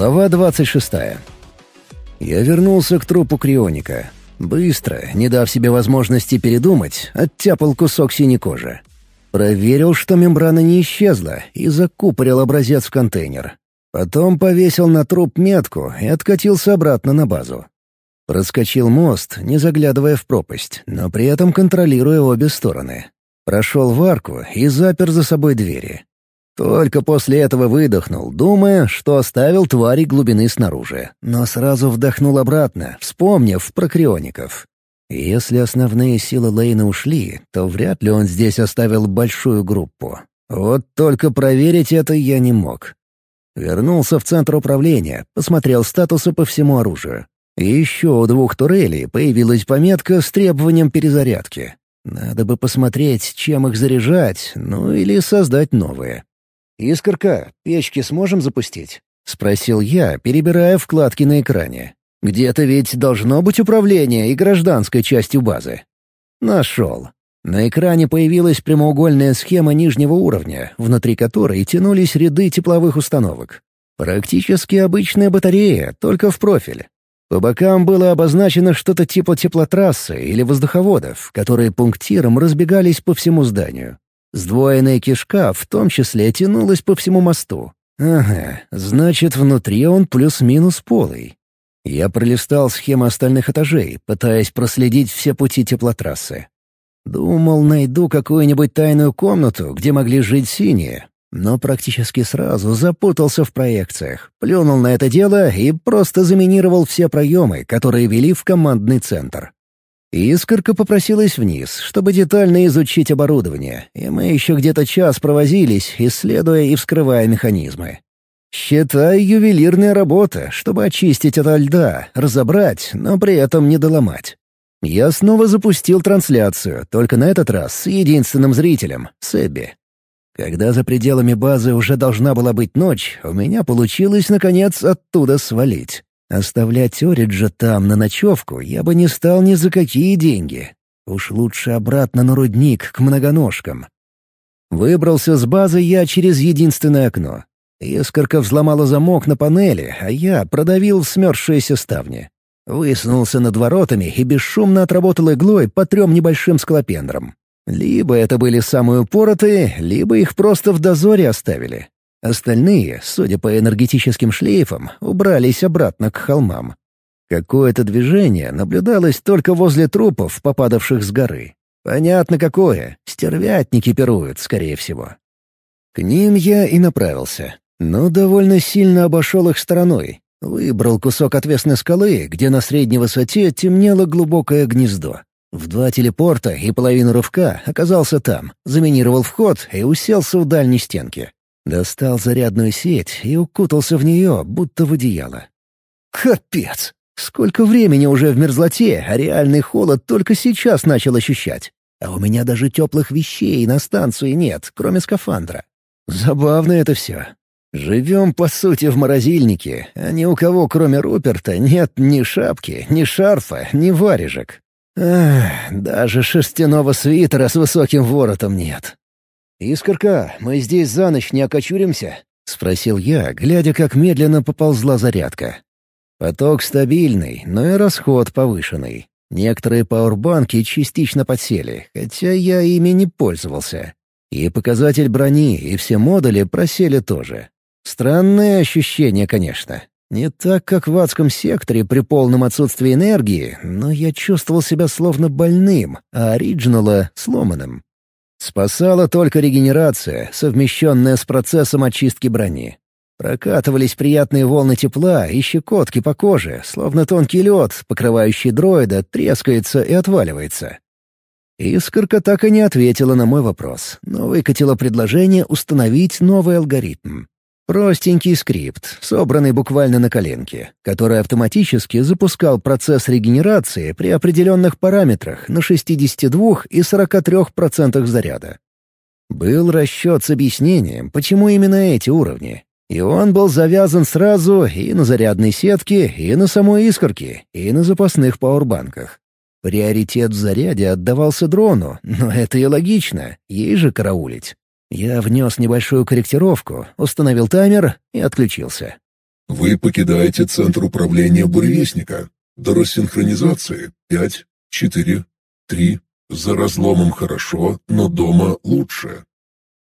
Глава 26. Я вернулся к трупу крионика. Быстро, не дав себе возможности передумать, оттяпал кусок синей кожи. Проверил, что мембрана не исчезла, и закупорил образец в контейнер. Потом повесил на труп метку и откатился обратно на базу. Проскочил мост, не заглядывая в пропасть, но при этом контролируя обе стороны. Прошел в арку и запер за собой двери. Только после этого выдохнул, думая, что оставил твари глубины снаружи, но сразу вдохнул обратно, вспомнив про криоников. Если основные силы Лейна ушли, то вряд ли он здесь оставил большую группу. Вот только проверить это я не мог. Вернулся в центр управления, посмотрел статусы по всему оружию. И еще у двух турелей появилась пометка с требованием перезарядки. Надо бы посмотреть, чем их заряжать, ну или создать новые. «Искорка, печки сможем запустить?» — спросил я, перебирая вкладки на экране. «Где-то ведь должно быть управление и гражданской частью базы». Нашел. На экране появилась прямоугольная схема нижнего уровня, внутри которой тянулись ряды тепловых установок. Практически обычная батарея, только в профиль. По бокам было обозначено что-то типа теплотрассы или воздуховодов, которые пунктиром разбегались по всему зданию. Сдвоенная кишка в том числе тянулась по всему мосту. Ага, значит, внутри он плюс-минус полый. Я пролистал схему остальных этажей, пытаясь проследить все пути теплотрассы. Думал, найду какую-нибудь тайную комнату, где могли жить синие, но практически сразу запутался в проекциях, плюнул на это дело и просто заминировал все проемы, которые вели в командный центр. Искорка попросилась вниз, чтобы детально изучить оборудование, и мы еще где-то час провозились, исследуя и вскрывая механизмы. Считай, ювелирная работа, чтобы очистить от льда, разобрать, но при этом не доломать. Я снова запустил трансляцию, только на этот раз с единственным зрителем — Себби. Когда за пределами базы уже должна была быть ночь, у меня получилось, наконец, оттуда свалить. Оставлять Ориджа там на ночевку я бы не стал ни за какие деньги. Уж лучше обратно на рудник, к многоножкам. Выбрался с базы я через единственное окно. Искорка взломала замок на панели, а я продавил смерзшиеся ставни. Высунулся над воротами и бесшумно отработал иглой по трем небольшим скалопендрам. Либо это были самые упоротые, либо их просто в дозоре оставили. Остальные, судя по энергетическим шлейфам, убрались обратно к холмам. Какое-то движение наблюдалось только возле трупов, попадавших с горы. Понятно какое. Стервятники пируют, скорее всего. К ним я и направился. Но довольно сильно обошел их стороной. Выбрал кусок отвесной скалы, где на средней высоте темнело глубокое гнездо. В два телепорта и половину рывка оказался там, заминировал вход и уселся у дальней стенки. Достал зарядную сеть и укутался в нее, будто в одеяло. Капец! Сколько времени уже в мерзлоте, а реальный холод только сейчас начал ощущать. А у меня даже теплых вещей на станции нет, кроме скафандра. Забавно это все. Живем, по сути, в морозильнике, а ни у кого, кроме Руперта, нет ни шапки, ни шарфа, ни варежек. Ах, даже шерстяного свитера с высоким воротом нет. «Искорка, мы здесь за ночь не окочуримся?» — спросил я, глядя, как медленно поползла зарядка. Поток стабильный, но и расход повышенный. Некоторые пауэрбанки частично подсели, хотя я ими не пользовался. И показатель брони, и все модули просели тоже. Странное ощущение, конечно. Не так, как в адском секторе при полном отсутствии энергии, но я чувствовал себя словно больным, а оригинала — сломанным. Спасала только регенерация, совмещенная с процессом очистки брони. Прокатывались приятные волны тепла и щекотки по коже, словно тонкий лед, покрывающий дроида, трескается и отваливается. Искорка так и не ответила на мой вопрос, но выкатила предложение установить новый алгоритм. Простенький скрипт, собранный буквально на коленке, который автоматически запускал процесс регенерации при определенных параметрах на 62 и 43% заряда. Был расчет с объяснением, почему именно эти уровни. И он был завязан сразу и на зарядной сетке, и на самой искорке, и на запасных пауэрбанках. Приоритет в заряде отдавался дрону, но это и логично, ей же караулить. Я внес небольшую корректировку, установил таймер и отключился. Вы покидаете центр управления буревестника. До рассинхронизации пять, четыре, три. За разломом хорошо, но дома лучше.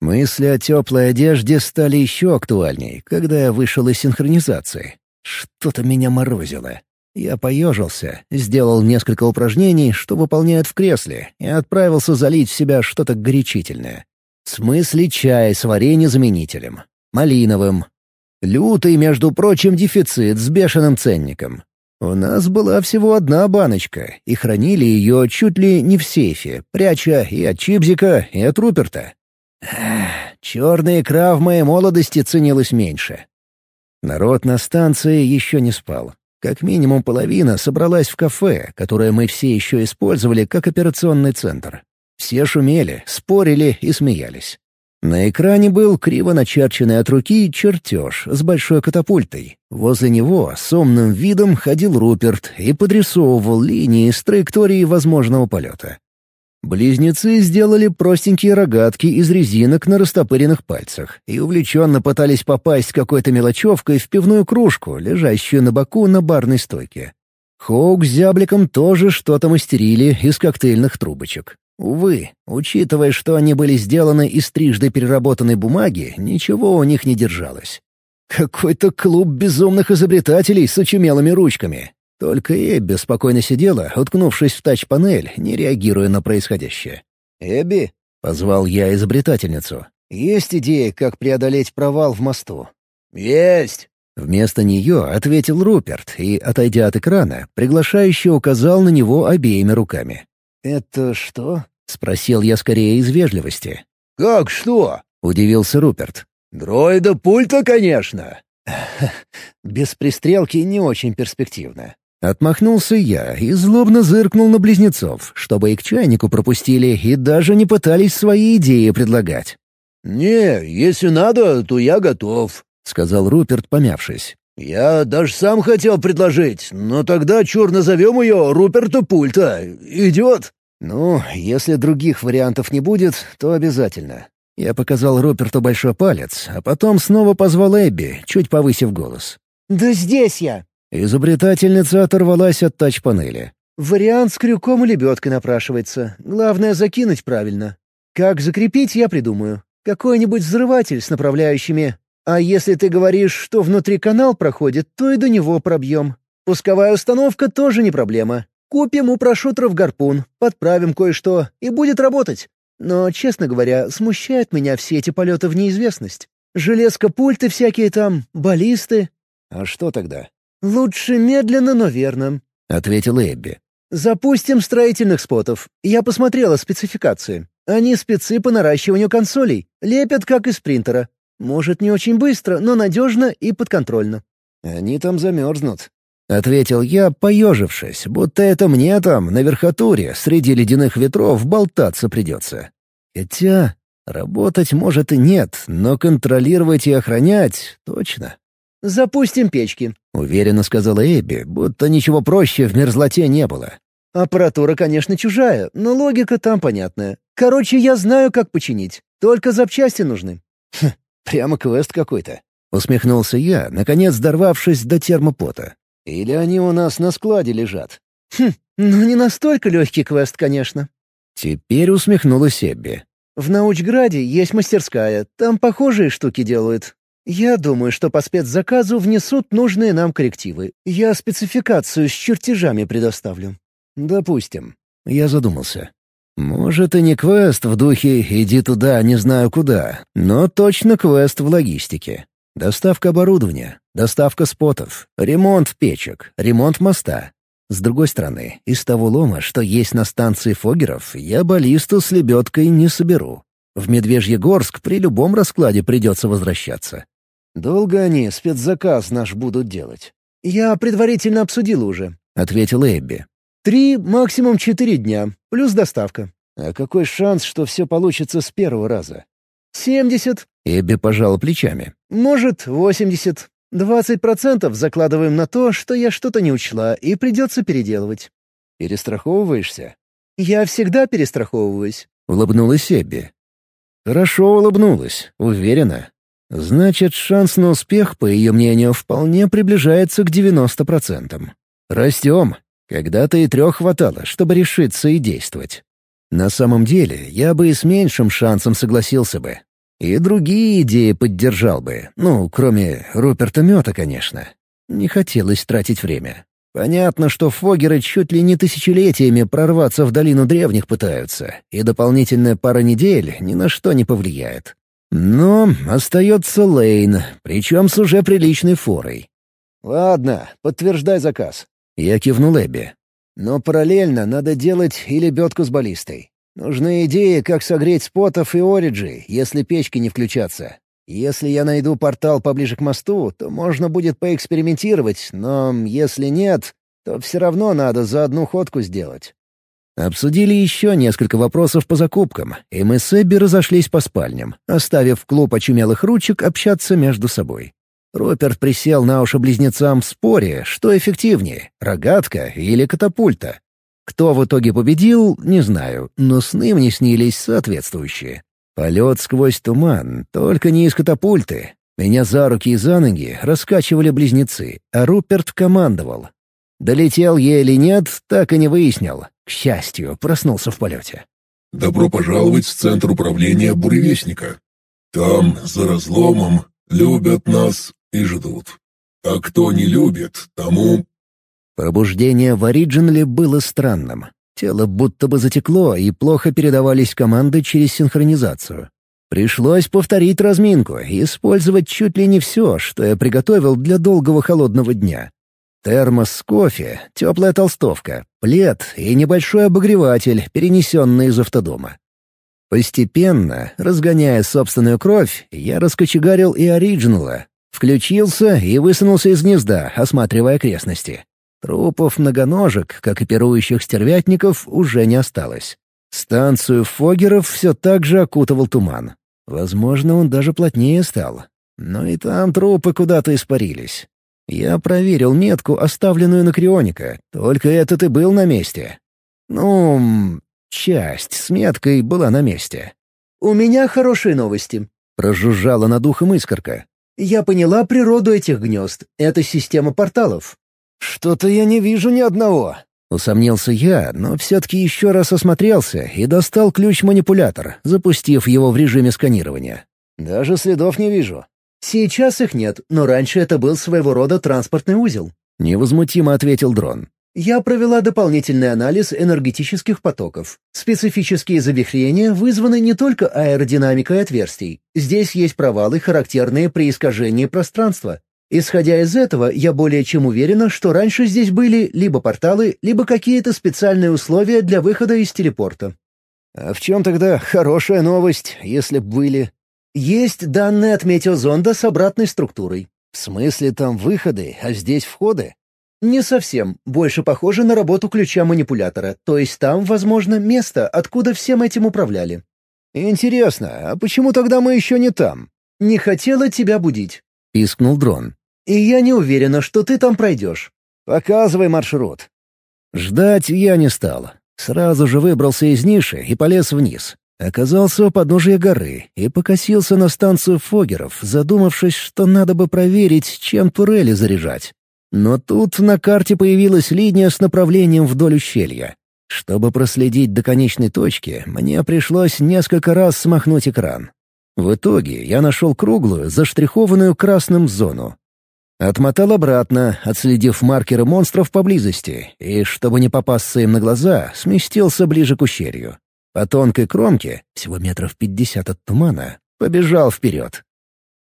Мысли о теплой одежде стали еще актуальней, когда я вышел из синхронизации. Что-то меня морозило. Я поежился, сделал несколько упражнений, что выполняют в кресле, и отправился залить в себя что-то горячительное. Смысле чай с варенье-заменителем. Малиновым. Лютый, между прочим, дефицит с бешеным ценником. У нас была всего одна баночка, и хранили ее чуть ли не в сейфе, пряча и от Чипзика, и от Руперта. Эх, черная икра в моей молодости ценилась меньше. Народ на станции еще не спал. Как минимум половина собралась в кафе, которое мы все еще использовали как операционный центр. Все шумели, спорили и смеялись. На экране был криво начерченный от руки чертеж с большой катапультой. Возле него с умным видом ходил Руперт и подрисовывал линии с траекторией возможного полета. Близнецы сделали простенькие рогатки из резинок на растопыренных пальцах и увлеченно пытались попасть какой-то мелочевкой в пивную кружку, лежащую на боку на барной стойке. Хоук с зябликом тоже что-то мастерили из коктейльных трубочек. Увы, учитывая, что они были сделаны из трижды переработанной бумаги, ничего у них не держалось. Какой-то клуб безумных изобретателей с очумелыми ручками. Только Эбби спокойно сидела, уткнувшись в тач-панель, не реагируя на происходящее. «Эбби», — позвал я изобретательницу, — «есть идея, как преодолеть провал в мосту?» «Есть!» Вместо нее ответил Руперт и, отойдя от экрана, приглашающе указал на него обеими руками. «Это что?» — спросил я скорее из вежливости. «Как что?» — удивился Руперт. «Дроида пульта, конечно!» «Без пристрелки не очень перспективно. Отмахнулся я и злобно зыркнул на близнецов, чтобы и к чайнику пропустили и даже не пытались свои идеи предлагать. «Не, если надо, то я готов», — сказал Руперт, помявшись. «Я даже сам хотел предложить, но тогда чур назовем ее Руперта Пульта. Идет?» «Ну, если других вариантов не будет, то обязательно». Я показал Руперту большой палец, а потом снова позвал Эбби, чуть повысив голос. «Да здесь я!» Изобретательница оторвалась от тач-панели. «Вариант с крюком и лебедкой напрашивается. Главное — закинуть правильно. Как закрепить, я придумаю. Какой-нибудь взрыватель с направляющими. А если ты говоришь, что внутри канал проходит, то и до него пробьем. Пусковая установка тоже не проблема. Купим у прошутеров гарпун, подправим кое-что, и будет работать. Но, честно говоря, смущают меня все эти полеты в неизвестность. Железка-пульты всякие там, баллисты. А что тогда? «Лучше медленно, но верно», — ответил Эбби. «Запустим строительных спотов. Я посмотрела спецификации. Они спецы по наращиванию консолей. Лепят, как из принтера. Может, не очень быстро, но надежно и подконтрольно». «Они там замерзнут», — ответил я, поежившись, будто это мне там, на верхотуре, среди ледяных ветров, болтаться придется. Хотя работать, может, и нет, но контролировать и охранять — точно. «Запустим печки», — уверенно сказала Эбби, будто ничего проще в мерзлоте не было. «Аппаратура, конечно, чужая, но логика там понятная. Короче, я знаю, как починить. Только запчасти нужны». «Хм, прямо квест какой-то», — усмехнулся я, наконец дорвавшись до термопота. «Или они у нас на складе лежат?» «Хм, ну не настолько легкий квест, конечно». Теперь усмехнулась Эбби. «В Научграде есть мастерская, там похожие штуки делают. «Я думаю, что по спецзаказу внесут нужные нам коррективы. Я спецификацию с чертежами предоставлю». «Допустим». Я задумался. «Может, и не квест в духе «иди туда, не знаю куда», но точно квест в логистике. Доставка оборудования, доставка спотов, ремонт печек, ремонт моста. С другой стороны, из того лома, что есть на станции Фогеров, я баллисту с лебедкой не соберу. В Медвежьегорск при любом раскладе придется возвращаться. «Долго они спецзаказ наш будут делать?» «Я предварительно обсудил уже», — ответил Эбби. «Три, максимум четыре дня, плюс доставка». «А какой шанс, что все получится с первого раза?» «Семьдесят». Эбби пожал плечами. «Может, восемьдесят. Двадцать процентов закладываем на то, что я что-то не учла, и придется переделывать». «Перестраховываешься?» «Я всегда перестраховываюсь», — улыбнулась Эбби. «Хорошо улыбнулась, уверена. Значит, шанс на успех, по ее мнению, вполне приближается к 90%. Растем. Когда-то и трех хватало, чтобы решиться и действовать. На самом деле, я бы и с меньшим шансом согласился бы. И другие идеи поддержал бы, ну, кроме Руперта Мёта, конечно. Не хотелось тратить время. Понятно, что фогеры чуть ли не тысячелетиями прорваться в долину древних пытаются, и дополнительная пара недель ни на что не повлияет. Но остается Лейн, причем с уже приличной форой. «Ладно, подтверждай заказ». Я кивнул Эбби. «Но параллельно надо делать и лебедку с баллистой. Нужны идеи, как согреть спотов и ориджи, если печки не включатся. Если я найду портал поближе к мосту, то можно будет поэкспериментировать, но если нет, то все равно надо за одну ходку сделать. Обсудили еще несколько вопросов по закупкам, и мы с Эбби разошлись по спальням, оставив клуб очумелых ручек общаться между собой. Роберт присел на уши близнецам в споре, что эффективнее — рогатка или катапульта. Кто в итоге победил, не знаю, но сны мне снились соответствующие. Полет сквозь туман, только не из катапульты. Меня за руки и за ноги раскачивали близнецы, а Руперт командовал. Долетел я или нет, так и не выяснил. К счастью, проснулся в полете. «Добро пожаловать в Центр управления Буревестника. Там, за разломом, любят нас и ждут. А кто не любит, тому...» Пробуждение в Ориджинле было странным. Тело будто бы затекло, и плохо передавались команды через синхронизацию. Пришлось повторить разминку и использовать чуть ли не все, что я приготовил для долгого холодного дня. Термос с кофе, теплая толстовка, плед и небольшой обогреватель, перенесенный из автодома. Постепенно, разгоняя собственную кровь, я раскочегарил и оригинала. Включился и высунулся из гнезда, осматривая окрестности. Трупов многоножек, как и пирующих стервятников, уже не осталось. Станцию Фогеров все так же окутывал туман. Возможно, он даже плотнее стал. Но и там трупы куда-то испарились. Я проверил метку, оставленную на Крионика. Только этот и был на месте. Ну, часть с меткой была на месте. «У меня хорошие новости», — прожужжала над ухом искорка. «Я поняла природу этих гнезд. Это система порталов. «Что-то я не вижу ни одного», — усомнился я, но все-таки еще раз осмотрелся и достал ключ-манипулятор, запустив его в режиме сканирования. «Даже следов не вижу». «Сейчас их нет, но раньше это был своего рода транспортный узел», — невозмутимо ответил дрон. Я провела дополнительный анализ энергетических потоков. Специфические завихрения вызваны не только аэродинамикой отверстий. Здесь есть провалы, характерные при искажении пространства. Исходя из этого, я более чем уверена, что раньше здесь были либо порталы, либо какие-то специальные условия для выхода из телепорта. А в чем тогда хорошая новость, если были? Есть данные от метеозонда с обратной структурой. В смысле там выходы, а здесь входы? Не совсем. Больше похоже на работу ключа манипулятора. То есть там, возможно, место, откуда всем этим управляли. Интересно, а почему тогда мы еще не там? Не хотела тебя будить. — пискнул дрон. И я не уверена, что ты там пройдешь. Показывай маршрут. Ждать я не стал. Сразу же выбрался из ниши и полез вниз. Оказался у подножия горы и покосился на станцию Фогеров, задумавшись, что надо бы проверить, чем турели заряжать. Но тут на карте появилась линия с направлением вдоль ущелья. Чтобы проследить до конечной точки, мне пришлось несколько раз смахнуть экран. В итоге я нашел круглую, заштрихованную красным зону. Отмотал обратно, отследив маркеры монстров поблизости, и, чтобы не попасться им на глаза, сместился ближе к ущелью. По тонкой кромке, всего метров пятьдесят от тумана, побежал вперед.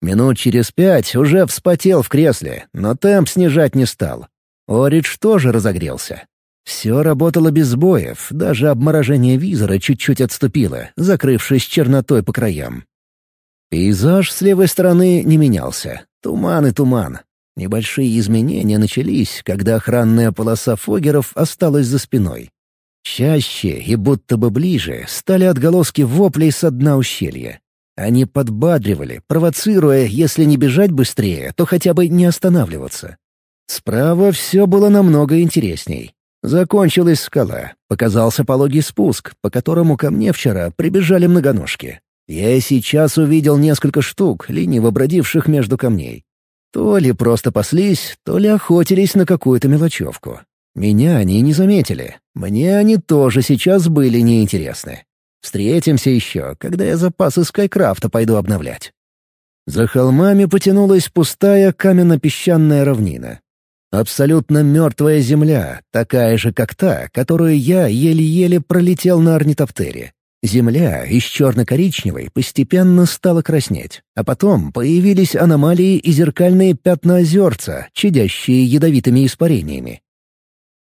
Минут через пять уже вспотел в кресле, но темп снижать не стал. Оридж тоже разогрелся. Все работало без сбоев, даже обморожение визора чуть-чуть отступило, закрывшись чернотой по краям. Пейзаж с левой стороны не менялся. Туман и туман. Небольшие изменения начались, когда охранная полоса фогеров осталась за спиной. Чаще и будто бы ближе стали отголоски воплей со дна ущелья. Они подбадривали, провоцируя, если не бежать быстрее, то хотя бы не останавливаться. Справа все было намного интересней. Закончилась скала, показался пологий спуск, по которому ко мне вчера прибежали многоножки. Я сейчас увидел несколько штук, лениво бродивших между камней. То ли просто паслись, то ли охотились на какую-то мелочевку. Меня они не заметили. Мне они тоже сейчас были неинтересны. Встретимся еще, когда я запасы Скайкрафта пойду обновлять. За холмами потянулась пустая каменно-песчаная равнина. Абсолютно мертвая земля, такая же, как та, которую я еле-еле пролетел на орнитоптере. Земля из черно-коричневой постепенно стала краснеть, а потом появились аномалии и зеркальные пятна озерца, чадящие ядовитыми испарениями.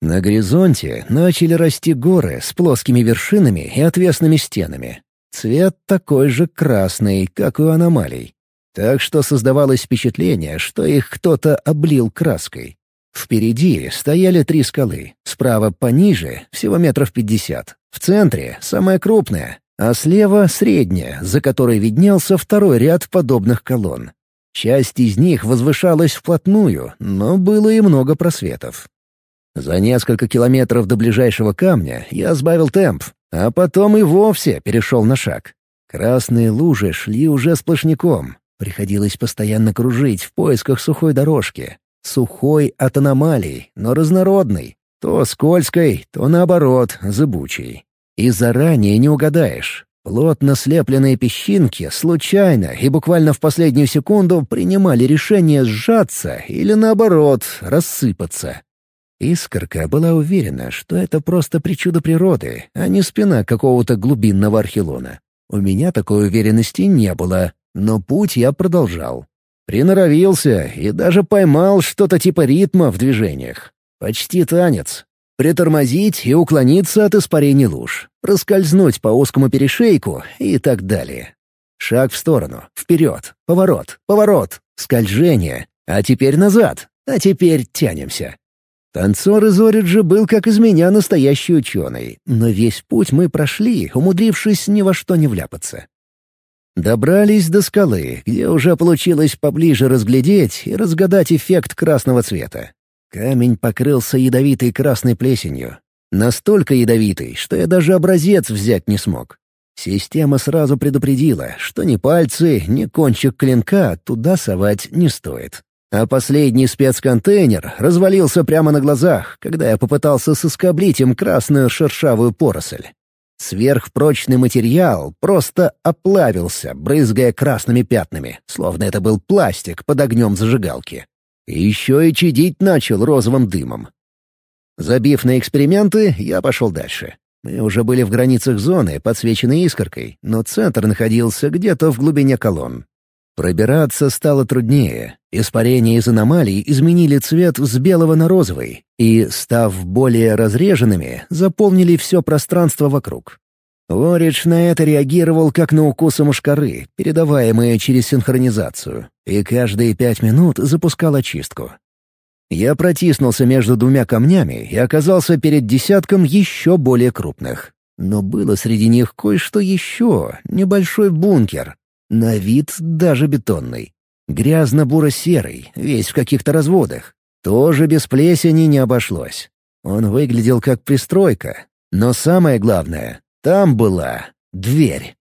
На горизонте начали расти горы с плоскими вершинами и отвесными стенами. Цвет такой же красный, как у аномалий. Так что создавалось впечатление, что их кто-то облил краской. Впереди стояли три скалы, справа пониже, всего метров пятьдесят, в центре — самая крупная, а слева — средняя, за которой виднелся второй ряд подобных колонн. Часть из них возвышалась вплотную, но было и много просветов. За несколько километров до ближайшего камня я сбавил темп, а потом и вовсе перешел на шаг. Красные лужи шли уже сплошняком. Приходилось постоянно кружить в поисках сухой дорожки. Сухой от аномалий, но разнородной. То скользкой, то наоборот, зыбучей. И заранее не угадаешь. Плотно слепленные песчинки случайно и буквально в последнюю секунду принимали решение сжаться или, наоборот, рассыпаться. Искорка была уверена, что это просто причуда природы, а не спина какого-то глубинного архилона. У меня такой уверенности не было, но путь я продолжал. Приноровился и даже поймал что-то типа ритма в движениях. Почти танец. Притормозить и уклониться от испарений луж, проскользнуть по узкому перешейку и так далее. Шаг в сторону, вперед, поворот, поворот, скольжение, а теперь назад, а теперь тянемся. Танцор из Ориджи был как из меня настоящий ученый, но весь путь мы прошли, умудрившись ни во что не вляпаться. Добрались до скалы, где уже получилось поближе разглядеть и разгадать эффект красного цвета. Камень покрылся ядовитой красной плесенью. Настолько ядовитой, что я даже образец взять не смог. Система сразу предупредила, что ни пальцы, ни кончик клинка туда совать не стоит. А последний спецконтейнер развалился прямо на глазах, когда я попытался соскоблить им красную шершавую поросль. Сверхпрочный материал просто оплавился, брызгая красными пятнами, словно это был пластик под огнем зажигалки. И еще и чадить начал розовым дымом. Забив на эксперименты, я пошел дальше. Мы уже были в границах зоны, подсвеченной искоркой, но центр находился где-то в глубине колонн. Пробираться стало труднее. Испарения из аномалий изменили цвет с белого на розовый и, став более разреженными, заполнили все пространство вокруг. Оридж на это реагировал как на укусы мушкары, передаваемые через синхронизацию, и каждые пять минут запускал очистку. Я протиснулся между двумя камнями и оказался перед десятком еще более крупных. Но было среди них кое-что еще, небольшой бункер, на вид даже бетонный. Грязно-буро-серый, весь в каких-то разводах. Тоже без плесени не обошлось. Он выглядел как пристройка. Но самое главное, там была дверь.